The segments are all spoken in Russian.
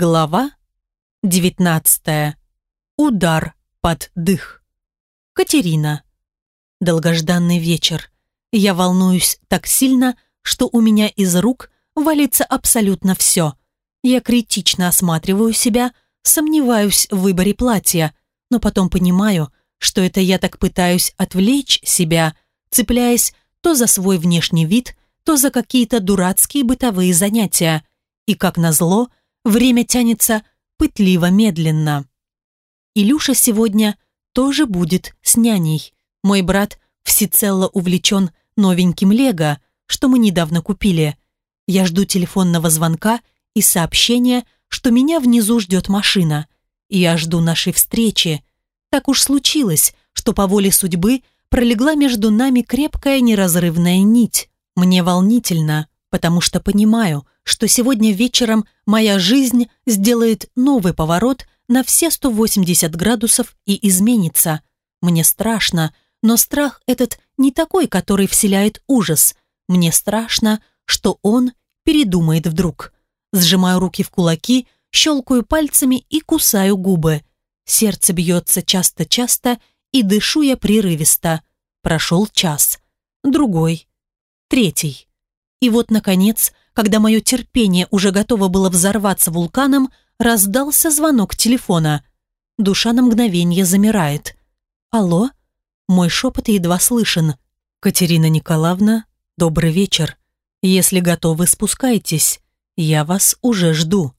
Глава 19. Удар под дых. Катерина. Долгожданный вечер. Я волнуюсь так сильно, что у меня из рук валится абсолютно все. Я критично осматриваю себя, сомневаюсь в выборе платья, но потом понимаю, что это я так пытаюсь отвлечь себя, цепляясь то за свой внешний вид, то за какие-то дурацкие бытовые занятия. И, как назло, время тянется пытливо-медленно. Илюша сегодня тоже будет с няней. Мой брат всецело увлечен новеньким лего, что мы недавно купили. Я жду телефонного звонка и сообщения, что меня внизу ждет машина. Я жду нашей встречи. Так уж случилось, что по воле судьбы пролегла между нами крепкая неразрывная нить. Мне волнительно, потому что понимаю, что сегодня вечером моя жизнь сделает новый поворот на все 180 градусов и изменится. Мне страшно, но страх этот не такой, который вселяет ужас. Мне страшно, что он передумает вдруг. Сжимаю руки в кулаки, щелкаю пальцами и кусаю губы. Сердце бьется часто-часто, и дышу я прерывисто. Прошел час. Другой. Третий. И вот, наконец, когда мое терпение уже готово было взорваться вулканом, раздался звонок телефона. Душа на мгновение замирает. «Алло?» Мой шепот едва слышен. «Катерина Николаевна, добрый вечер. Если готовы, спускайтесь. Я вас уже жду».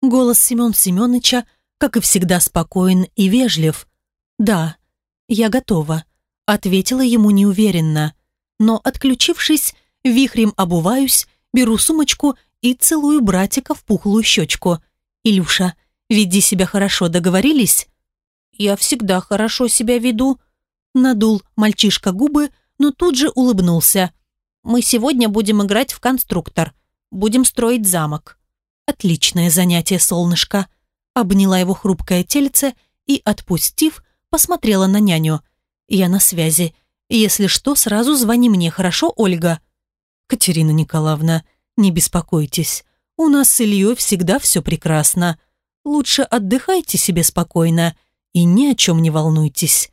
Голос Семен Семеновича, как и всегда, спокоен и вежлив. «Да, я готова», — ответила ему неуверенно. Но, отключившись, вихрем обуваюсь, беру сумочку и целую братика в пухлую щечку. «Илюша, веди себя хорошо, договорились?» «Я всегда хорошо себя веду», — надул мальчишка губы, но тут же улыбнулся. «Мы сегодня будем играть в конструктор. Будем строить замок». «Отличное занятие, солнышко», — обняла его хрупкое тельце и, отпустив, посмотрела на няню. «Я на связи. Если что, сразу звони мне, хорошо, Ольга?» «Катерина Николаевна, не беспокойтесь. У нас с Ильей всегда все прекрасно. Лучше отдыхайте себе спокойно и ни о чем не волнуйтесь».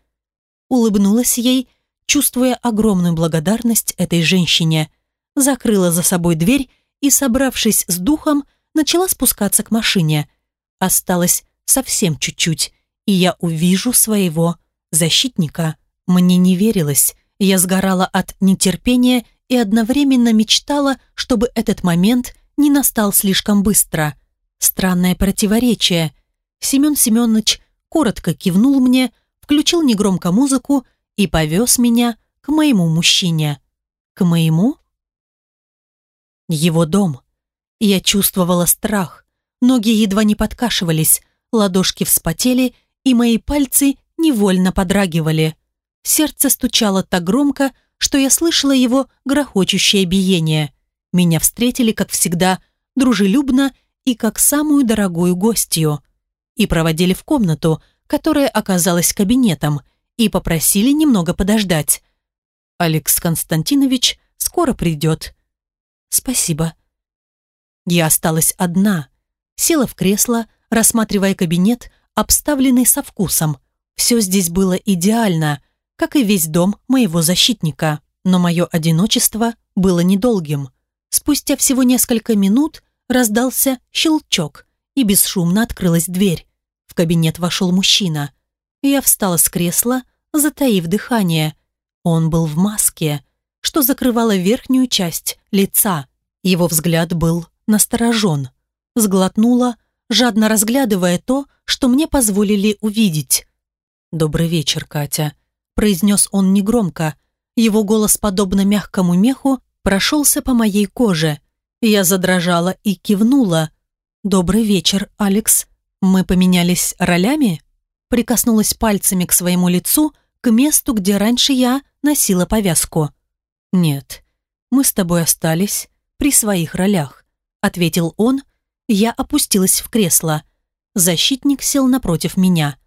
Улыбнулась ей, чувствуя огромную благодарность этой женщине. Закрыла за собой дверь и, собравшись с духом, начала спускаться к машине. Осталось совсем чуть-чуть, и я увижу своего защитника. Мне не верилось, я сгорала от нетерпения и одновременно мечтала, чтобы этот момент не настал слишком быстро. Странное противоречие. Семен Семенович коротко кивнул мне, включил негромко музыку и повез меня к моему мужчине. К моему? Его дом. Я чувствовала страх. Ноги едва не подкашивались, ладошки вспотели, и мои пальцы невольно подрагивали. Сердце стучало так громко, что я слышала его грохочущее биение. Меня встретили, как всегда, дружелюбно и как самую дорогую гостью. И проводили в комнату, которая оказалась кабинетом, и попросили немного подождать. Алекс Константинович скоро придет. Спасибо. Я осталась одна. Села в кресло, рассматривая кабинет, обставленный со вкусом. Все здесь было идеально – как и весь дом моего защитника. Но мое одиночество было недолгим. Спустя всего несколько минут раздался щелчок, и бесшумно открылась дверь. В кабинет вошел мужчина. Я встала с кресла, затаив дыхание. Он был в маске, что закрывало верхнюю часть лица. Его взгляд был насторожен. Сглотнула, жадно разглядывая то, что мне позволили увидеть. «Добрый вечер, Катя», произнес он негромко. Его голос, подобно мягкому меху, прошелся по моей коже. Я задрожала и кивнула. «Добрый вечер, Алекс. Мы поменялись ролями?» Прикоснулась пальцами к своему лицу, к месту, где раньше я носила повязку. «Нет, мы с тобой остались при своих ролях», ответил он. Я опустилась в кресло. Защитник сел напротив меня.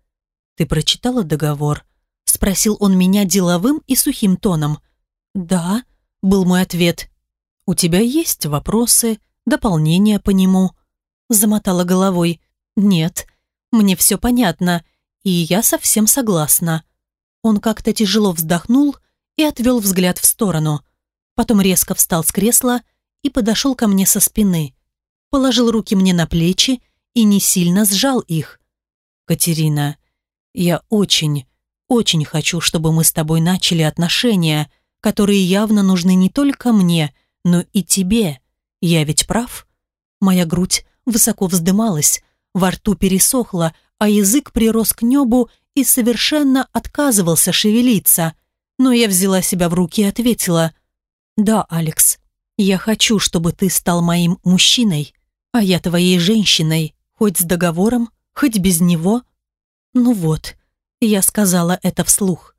«Ты прочитала договор?» Спросил он меня деловым и сухим тоном. «Да», — был мой ответ. «У тебя есть вопросы, дополнения по нему?» замотала головой. «Нет, мне все понятно, и я совсем согласна». Он как-то тяжело вздохнул и отвел взгляд в сторону. Потом резко встал с кресла и подошел ко мне со спины. Положил руки мне на плечи и не сильно сжал их. «Катерина, я очень, очень хочу, чтобы мы с тобой начали отношения, которые явно нужны не только мне, но и тебе. Я ведь прав?» Моя грудь высоко вздымалась, во рту пересохло, а язык прирос к небу и совершенно отказывался шевелиться. Но я взяла себя в руки и ответила, «Да, Алекс, я хочу, чтобы ты стал моим мужчиной, а я твоей женщиной, хоть с договором, хоть без него». Ну вот, я сказала это вслух.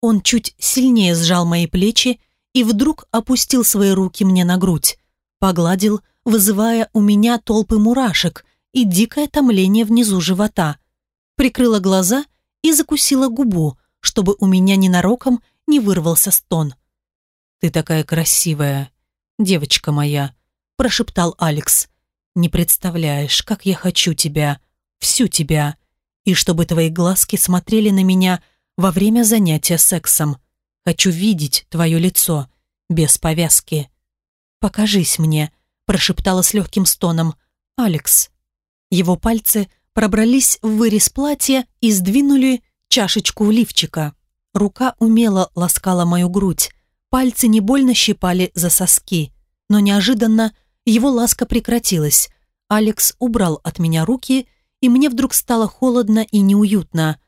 Он чуть сильнее сжал мои плечи и вдруг опустил свои руки мне на грудь, погладил, вызывая у меня толпы мурашек и дикое томление внизу живота. Прикрыла глаза и закусила губу, чтобы у меня ненароком не вырвался стон. «Ты такая красивая, девочка моя», – прошептал Алекс. «Не представляешь, как я хочу тебя, всю тебя, и чтобы твои глазки смотрели на меня во время занятия сексом. Хочу видеть твое лицо, без повязки. Покажись мне», – прошептала с легким стоном. «Алекс». Его пальцы пробрались в вырез платья и сдвинули чашечку лифчика. Рука умело ласкала мою грудь, пальцы не больно щипали за соски, но неожиданно его ласка прекратилась. Алекс убрал от меня руки, и мне вдруг стало холодно и неуютно.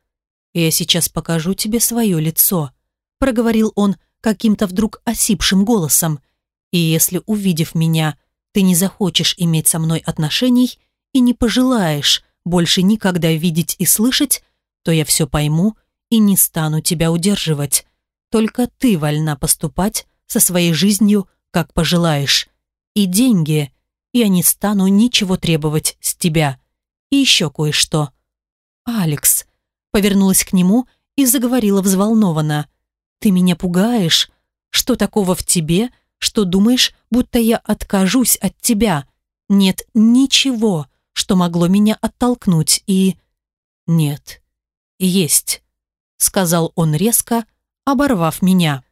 «Я сейчас покажу тебе свое лицо», — проговорил он каким-то вдруг осипшим голосом. «И если, увидев меня, ты не захочешь иметь со мной отношений и не пожелаешь больше никогда видеть и слышать, то я все пойму и не стану тебя удерживать. Только ты вольна поступать со своей жизнью, как пожелаешь. И деньги. Я не стану ничего требовать с тебя. И еще кое-что. Алекс повернулась к нему и заговорила взволнованно. Ты меня пугаешь. Что такого в тебе, что думаешь, будто я откажусь от тебя? Нет ничего, что могло меня оттолкнуть, и... Нет, есть сказал он резко, оборвав меня.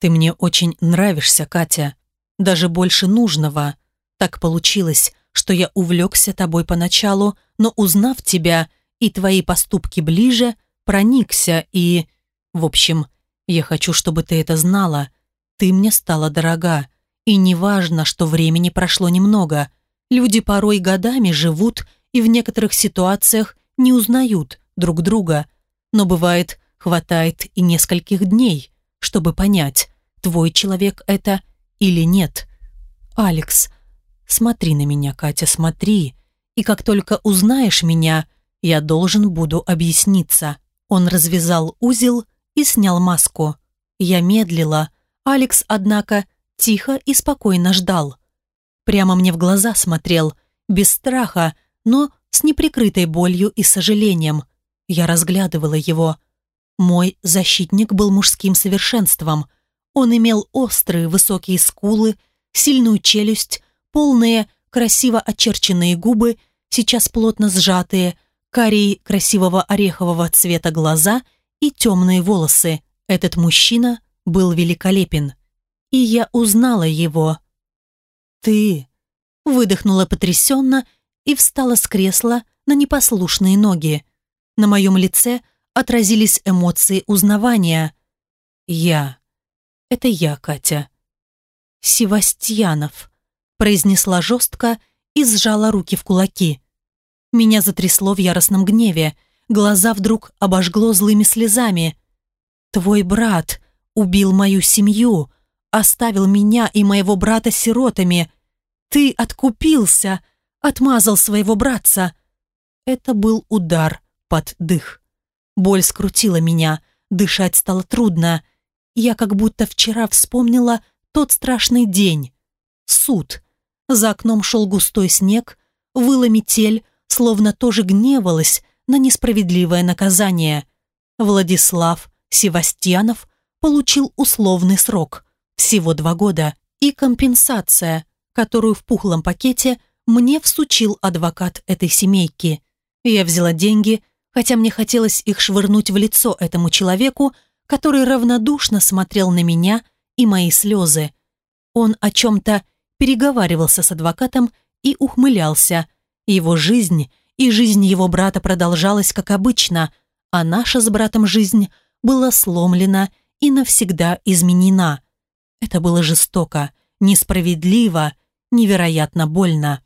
«Ты мне очень нравишься, Катя. Даже больше нужного. Так получилось, что я увлекся тобой поначалу, но узнав тебя и твои поступки ближе, проникся и... В общем, я хочу, чтобы ты это знала. Ты мне стала дорога. И неважно, что времени прошло немного. Люди порой годами живут и в некоторых ситуациях не узнают друг друга но бывает, хватает и нескольких дней, чтобы понять, твой человек это или нет. Алекс, смотри на меня, Катя, смотри, и как только узнаешь меня, я должен буду объясниться. Он развязал узел и снял маску. Я медлила. Алекс, однако, тихо и спокойно ждал. Прямо мне в глаза смотрел, без страха, но с неприкрытой болью и сожалением – я разглядывала его. Мой защитник был мужским совершенством. Он имел острые высокие скулы, сильную челюсть, полные, красиво очерченные губы, сейчас плотно сжатые, карие красивого орехового цвета глаза и темные волосы. Этот мужчина был великолепен. И я узнала его. «Ты!» – выдохнула потрясенно и встала с кресла на непослушные ноги. На моем лице отразились эмоции узнавания. «Я. Это я, Катя». «Севастьянов», – произнесла жестко и сжала руки в кулаки. Меня затрясло в яростном гневе, глаза вдруг обожгло злыми слезами. «Твой брат убил мою семью, оставил меня и моего брата сиротами. Ты откупился, отмазал своего братца». Это был удар под дых. Боль скрутила меня, дышать стало трудно. Я как будто вчера вспомнила тот страшный день. Суд. За окном шел густой снег, выла метель, словно тоже гневалась на несправедливое наказание. Владислав Севастьянов получил условный срок, всего два года, и компенсация, которую в пухлом пакете мне всучил адвокат этой семейки. Я взяла деньги, хотя мне хотелось их швырнуть в лицо этому человеку, который равнодушно смотрел на меня и мои слезы. Он о чем-то переговаривался с адвокатом и ухмылялся. Его жизнь и жизнь его брата продолжалась как обычно, а наша с братом жизнь была сломлена и навсегда изменена. Это было жестоко, несправедливо, невероятно больно.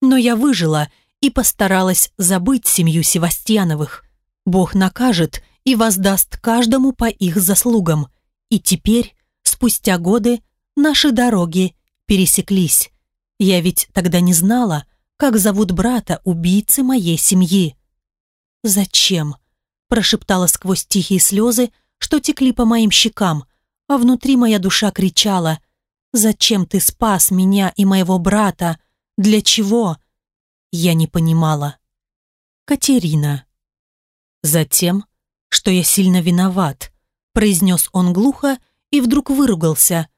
Но я выжила и постаралась забыть семью Севастьяновых. Бог накажет и воздаст каждому по их заслугам. И теперь, спустя годы, наши дороги пересеклись. Я ведь тогда не знала, как зовут брата убийцы моей семьи. «Зачем?» – прошептала сквозь тихие слезы, что текли по моим щекам, а внутри моя душа кричала «Зачем ты спас меня и моего брата? Для чего?» Я не понимала. Катерина. Затем, что я сильно виноват, произнес он глухо и вдруг выругался.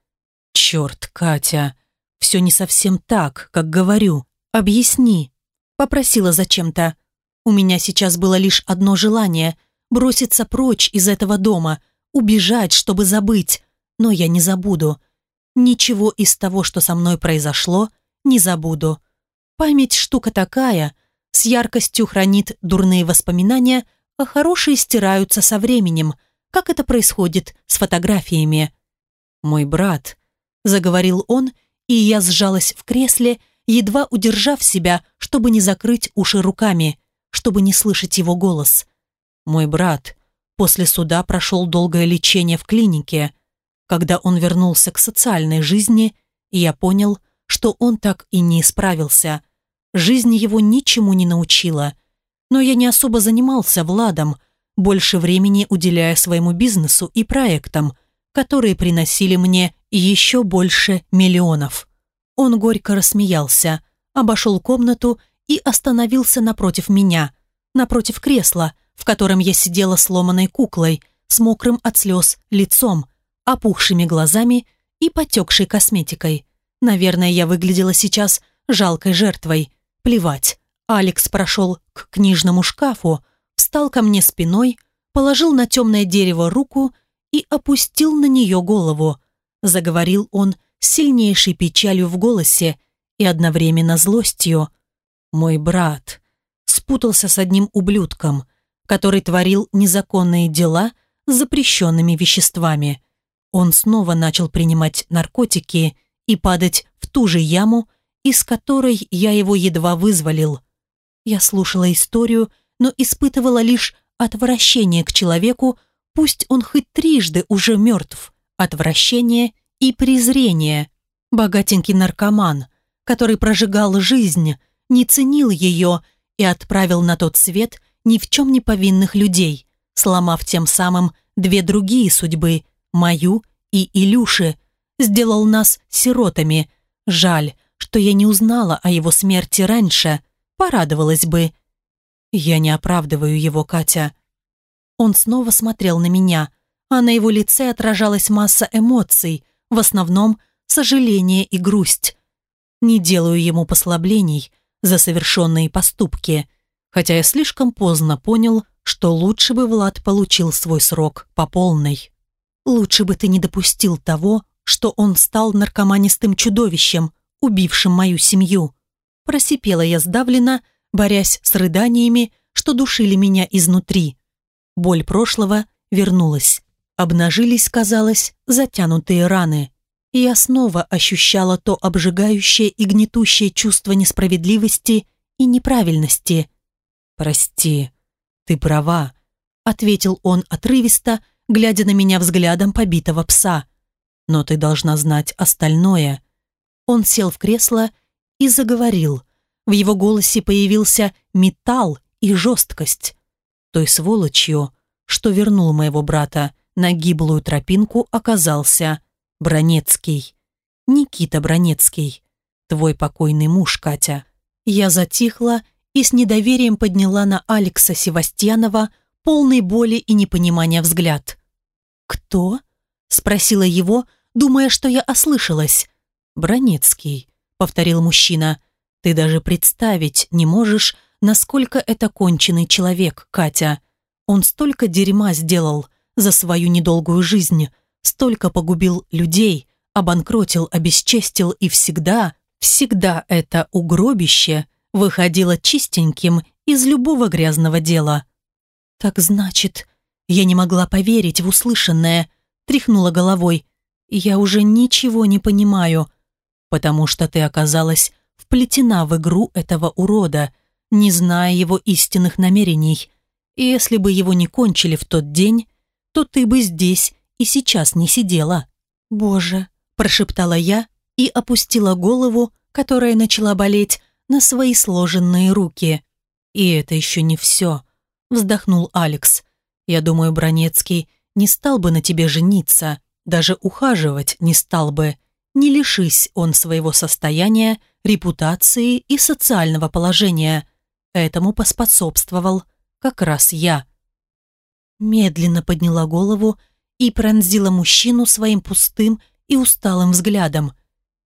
«Черт, Катя, все не совсем так, как говорю. Объясни», — попросила зачем-то. У меня сейчас было лишь одно желание — броситься прочь из этого дома, убежать, чтобы забыть. Но я не забуду. Ничего из того, что со мной произошло, не забуду. Память штука такая, с яркостью хранит дурные воспоминания, а хорошие стираются со временем, как это происходит с фотографиями. «Мой брат», — заговорил он, и я сжалась в кресле, едва удержав себя, чтобы не закрыть уши руками, чтобы не слышать его голос. «Мой брат после суда прошел долгое лечение в клинике. Когда он вернулся к социальной жизни, я понял, что он так и не исправился. Жизнь его ничему не научила. Но я не особо занимался Владом, больше времени уделяя своему бизнесу и проектам, которые приносили мне еще больше миллионов. Он горько рассмеялся, обошел комнату и остановился напротив меня, напротив кресла, в котором я сидела сломанной куклой, с мокрым от слез лицом, опухшими глазами и потекшей косметикой. Наверное, я выглядела сейчас жалкой жертвой. Плевать. Алекс прошел к книжному шкафу, встал ко мне спиной, положил на темное дерево руку и опустил на нее голову. Заговорил он с сильнейшей печалью в голосе и одновременно злостью. «Мой брат спутался с одним ублюдком, который творил незаконные дела с запрещенными веществами. Он снова начал принимать наркотики и падать в ту же яму, из которой я его едва вызволил. Я слушала историю, но испытывала лишь отвращение к человеку, пусть он хоть трижды уже мертв, отвращение и презрение. Богатенький наркоман, который прожигал жизнь, не ценил ее и отправил на тот свет ни в чем не повинных людей, сломав тем самым две другие судьбы, мою и Илюши, сделал нас сиротами. Жаль, что я не узнала о его смерти раньше, порадовалась бы. Я не оправдываю его, Катя. Он снова смотрел на меня, а на его лице отражалась масса эмоций, в основном сожаление и грусть. Не делаю ему послаблений за совершенные поступки, хотя я слишком поздно понял, что лучше бы Влад получил свой срок по полной. Лучше бы ты не допустил того, что он стал наркоманистым чудовищем, убившим мою семью. Просипела я сдавленно, борясь с рыданиями, что душили меня изнутри. Боль прошлого вернулась. Обнажились, казалось, затянутые раны. И я снова ощущала то обжигающее и гнетущее чувство несправедливости и неправильности. «Прости, ты права», — ответил он отрывисто, глядя на меня взглядом побитого пса. «Но ты должна знать остальное». Он сел в кресло и заговорил. В его голосе появился металл и жесткость. Той сволочью, что вернул моего брата на гиблую тропинку, оказался Бронецкий. Никита Бронецкий. Твой покойный муж, Катя. Я затихла и с недоверием подняла на Алекса Севастьянова полный боли и непонимания взгляд. «Кто?» – спросила его, думая, что я ослышалась. «Бронецкий», – повторил мужчина. Ты даже представить не можешь, насколько это конченый человек, Катя. Он столько дерьма сделал за свою недолгую жизнь, столько погубил людей, обанкротил, обесчестил и всегда, всегда это угробище выходило чистеньким из любого грязного дела. Так значит, я не могла поверить в услышанное, тряхнула головой. Я уже ничего не понимаю, потому что ты оказалась вплетена в игру этого урода, не зная его истинных намерений. И если бы его не кончили в тот день, то ты бы здесь и сейчас не сидела. Боже, прошептала я и опустила голову, которая начала болеть, на свои сложенные руки. И это еще не все, вздохнул Алекс. Я думаю, Бронецкий не стал бы на тебе жениться, даже ухаживать не стал бы. Не лишись он своего состояния, репутации и социального положения. Этому поспособствовал как раз я. Медленно подняла голову и пронзила мужчину своим пустым и усталым взглядом.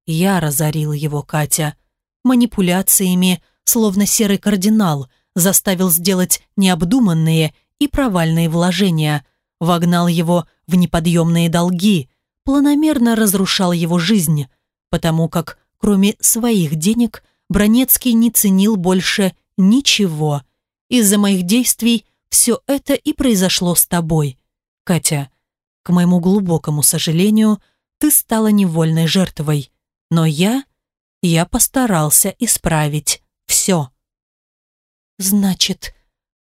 Я разорил его, Катя. Манипуляциями, словно серый кардинал, заставил сделать необдуманные и провальные вложения, вогнал его в неподъемные долги, планомерно разрушал его жизнь, потому как, кроме своих денег, Бронецкий не ценил больше ничего. Из-за моих действий все это и произошло с тобой. Катя, к моему глубокому сожалению, ты стала невольной жертвой. Но я... я постарался исправить все. Значит,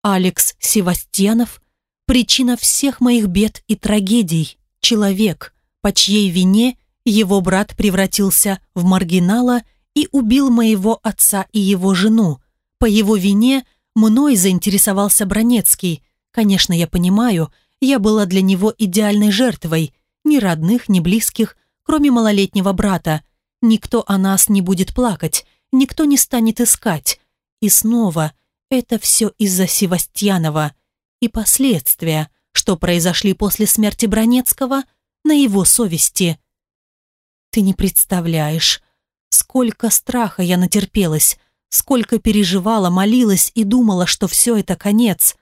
Алекс Севастьянов – причина всех моих бед и трагедий. Человек, по чьей вине его брат превратился в маргинала и убил моего отца и его жену. По его вине мной заинтересовался Бронецкий. Конечно, я понимаю, я была для него идеальной жертвой. Ни родных, ни близких, кроме малолетнего брата. Никто о нас не будет плакать, никто не станет искать. И снова, это все из-за Севастьянова. И последствия, что произошли после смерти Бронецкого, на его совести. Ты не представляешь, сколько страха я натерпелась, сколько переживала, молилась и думала, что все это конец.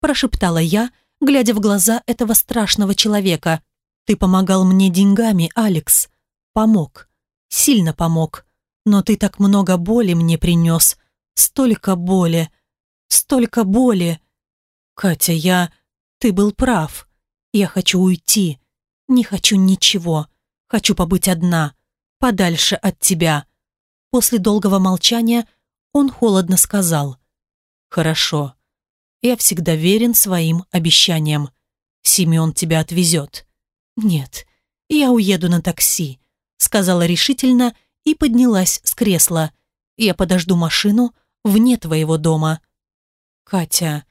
Прошептала я, глядя в глаза этого страшного человека. Ты помогал мне деньгами, Алекс. Помог. Сильно помог. Но ты так много боли мне принес. Столько боли. Столько боли. Катя, я... Ты был прав. Я хочу уйти. Не хочу ничего. Хочу побыть одна. Подальше от тебя. После долгого молчания он холодно сказал. «Хорошо. Я всегда верен своим обещаниям. Семен тебя отвезет». «Нет, я уеду на такси», сказала решительно и поднялась с кресла. «Я подожду машину вне твоего дома». «Катя,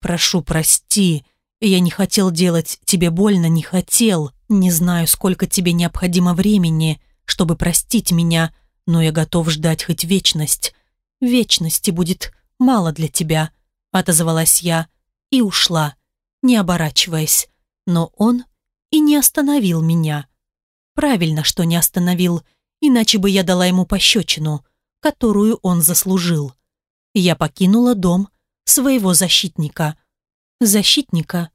прошу, прости. Я не хотел делать тебе больно, не хотел. Не знаю, сколько тебе необходимо времени, чтобы простить меня, но я готов ждать хоть вечность. «Вечности будет мало для тебя», — отозвалась я и ушла, не оборачиваясь. Но он и не остановил меня. Правильно, что не остановил, иначе бы я дала ему пощечину, которую он заслужил. Я покинула дом своего защитника. Защитника?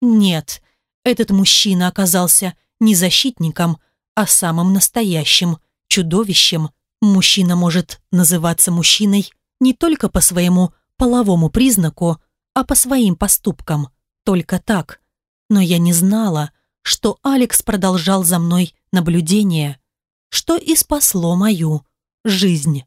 Нет, этот мужчина оказался не защитником, а самым настоящим чудовищем, Мужчина может называться мужчиной не только по своему половому признаку, а по своим поступкам. Только так. Но я не знала, что Алекс продолжал за мной наблюдение, что и спасло мою жизнь.